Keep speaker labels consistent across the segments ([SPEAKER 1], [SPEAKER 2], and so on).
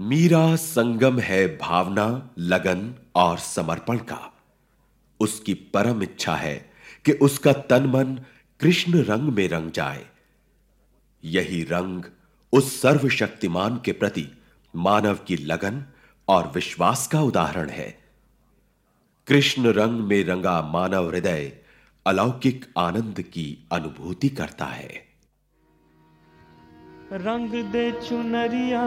[SPEAKER 1] मीरा संगम है भावना, लगन और समर्पण का। उसकी परम इच्छा है कि उसका तन मन कृष्ण रंग में रंग जाए। यही रंग उस सर्वशक्तिमान के प्रति मानव की लगन और विश्वास का उदाहरण है। कृष्ण रंग में रंगा मानव हृदय अलौकिक आनंद की अनुभूति करता है।
[SPEAKER 2] रंग दे चुनरिया।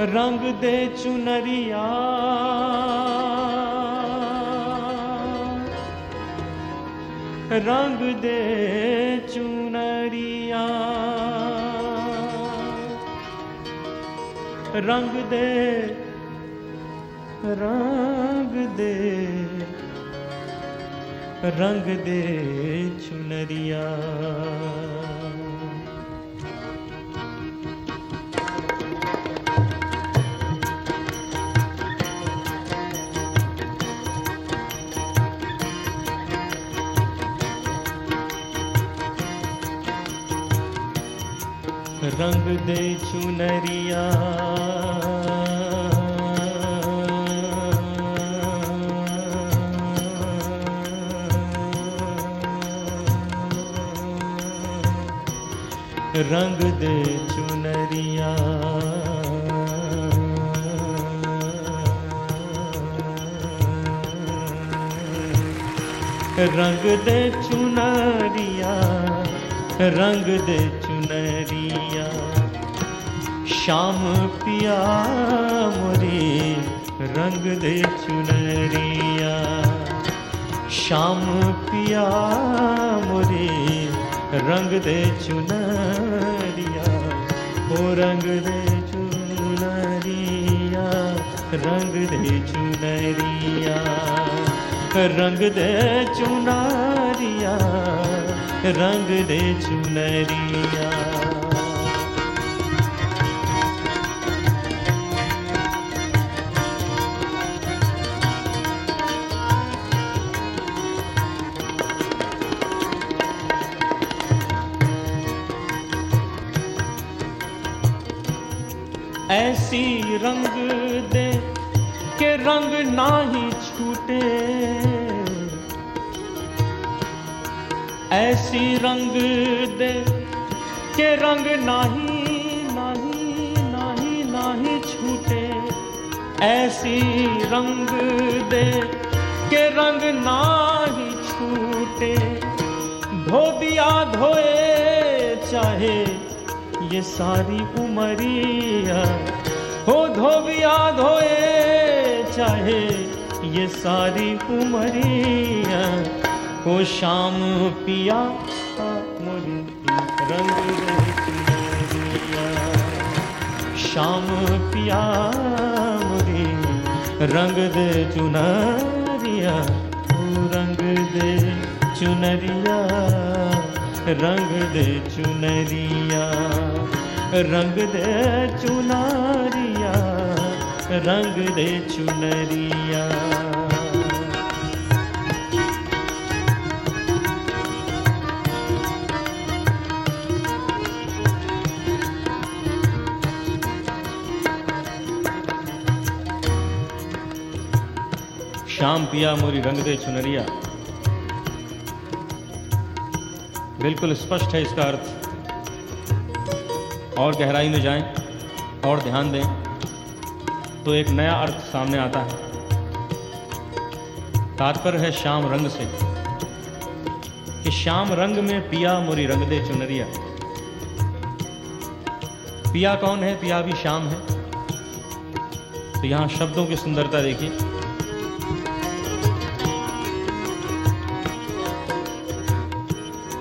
[SPEAKER 2] रंग दे चुनरिया। रंग दे चुनरिया। रंग दे रंग दे। रंग दे चुनरिया। रंग दे चुनरिया। रंग दे चुनरिया। रंग दे चुनरिया, रंग दे चुनरिया। शाम पिया मोरे, रंग दे चुनरिया। शाम पिया मोरे रंग दे चुनरिया, ओ रंग दे चुनरिया, रंग दे चुनरिया, रंग दे चुनरिया, रंग दे चुनरिया। ऐसी रंग दे के रंग ना ही छूटे। ऐसी रंग दे के रंग नाही नाही नाही नाही छूटे। ऐसी रंग दे के रंग नाही छूटे। धोबिया धोए चाहे ये सारी उमरिया। हो धोबिया धोए, चाहे ये सारी उमरिया। हो शाम पिया रंग शाम पिया मोरी रंग दे चुनरिया। रंग दे चुनरिया, रंग दे चुनरिया। रंग दे चुनरिया, रंग दे चुनरिया। श्याम पिया मोरी रंग दे चुनरिया। बिल्कुल स्पष्ट है इसका अर्थ। और गहराई में जाएँ और ध्यान दें तो एक नया अर्थ सामने आता है। तात्पर्य है श्याम रंग से कि श्याम रंग में पिया मोरी रंग दे चुनरिया। पिया कौन है? पिया भी श्याम है। तो यहाँ शब्दों की सुंदरता देखिए।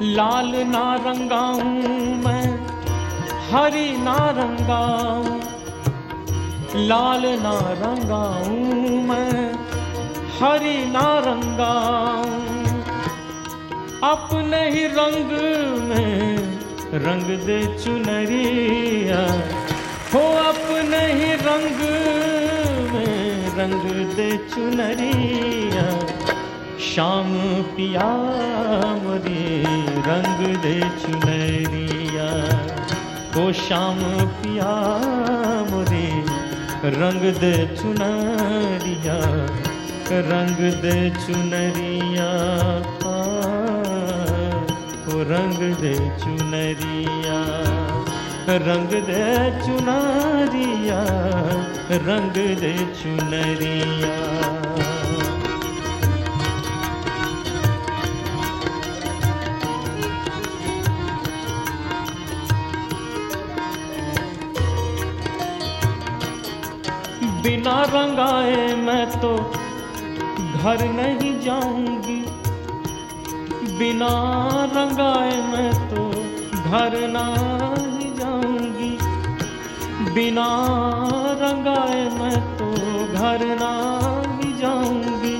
[SPEAKER 2] लाल ना रंगाऊं मैं हरी ना रंगाऊं, लाल ना रंगाऊं मैं। हरी ना रंगाऊं, अपने ही रंग में रंग दे चुनरिया। हो अपने ही रंग में रंग दे चुनरिया। श्याम पिया मोरे, रंग दे चुनरिया। ओ शाम पिया मोरे रंग दे चुनरिया, रंग दे चुनरिया ओ रंग दे चुनरिया, रंग दे चुनरिया, रंग दे चुनरिया। बिना रंगाए मैं तो घर नहीं जाऊँगी बिना रंगाए मैं तो घर नहीं जाऊँगी बिना रंगाए मैं तो घर नहीं जाऊँगी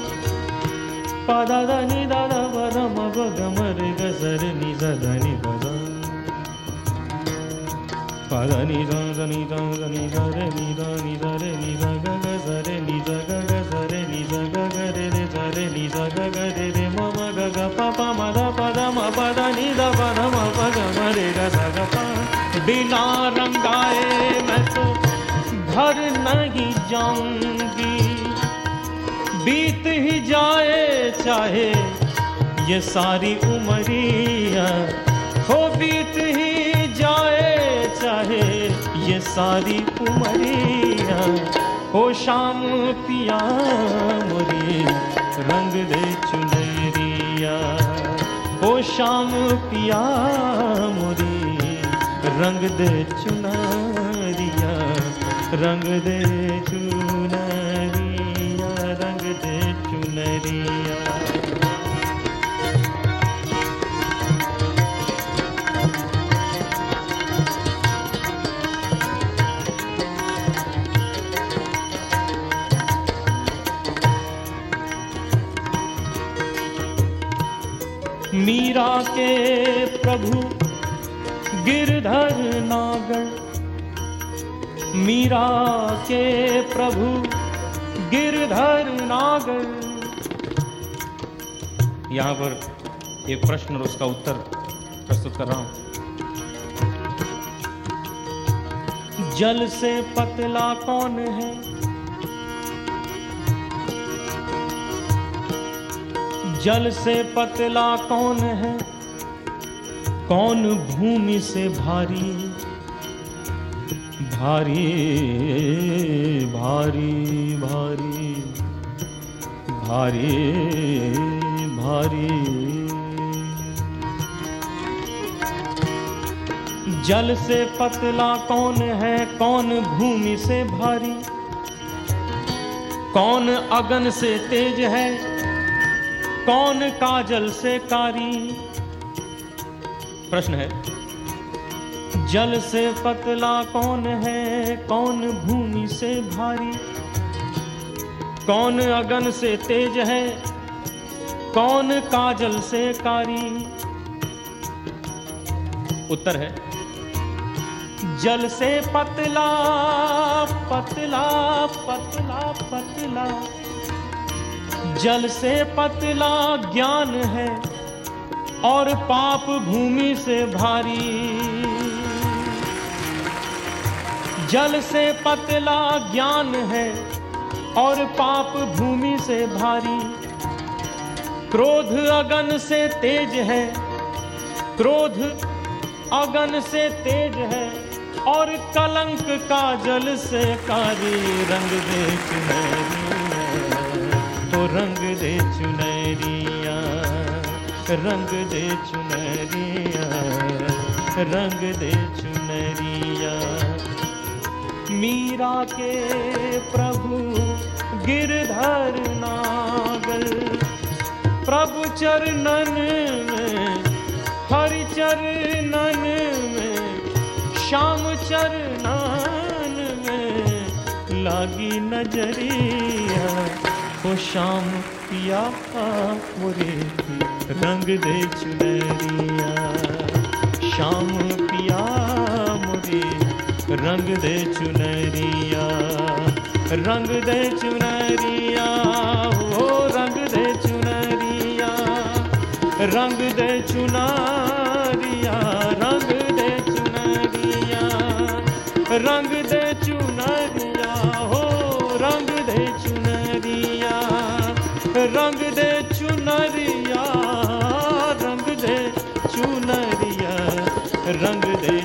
[SPEAKER 2] पदा नी दादा बरम बगमर गजर नि जदनी बदा पदा नि नी नी रे नि नी रे नि ग जाए चाहे ये सारी उमरिया हो। बीत ही जाए चाहे ये सारी उमरिया हो शाम पिया मोरी, रंग दे चुनरिया। हो शाम पिया मोरी, रंग दे चुनरिया। रंग दे चुनरिया। मीरा के प्रभु गिरधर नागर। मीरा के प्रभु गिरधर नागर। यहाँ पर एक प्रश्न और उसका उत्तर प्रस्तुत कर रहा हूँ। जल से पतला कौन है? जल से पतला कौन है? कौन भूमि से भारी? भारी भारी भारी भारी। भारी जल से पतला कौन है, कौन भूमि से भारी? कौन अगन से तेज है, कौन काजल से कारी? प्रश्न है, जल से पतला कौन है, कौन भूमि से भारी? कौन अगन से तेज है कौन काजल से कारी? उत्तर है, जल से पतला पतला पतला पतला। जल से पतला ज्ञान है और पाप भूमि से भारी। जल से पतला ज्ञान है और पाप भूमि से भारी। क्रोध अगन से तेज है। क्रोध अगन से तेज है। और कलंक का जल से कारी रंग दे चुनरिया तो रंग दे चुनरिया रंग दे चुनरिया रंग दे चुनरिया मीरा के प्रभु गिरधर नागल प्रभु चरणन में, हरि चरणन में, श्याम चरणन में लागी नज़रिया ओ श्याम पिया मुरे रंग दे चुनरिया। श्याम पिया मुरे रंग दे चुनरिया, रंग दे चुनरिया रंग दे चुनारिया रंग दे चुनरिया रंग दे चुनरिया हो रंग दे चुनरिया रंग दे चुनरिया रंग दे चुनरिया रंग दे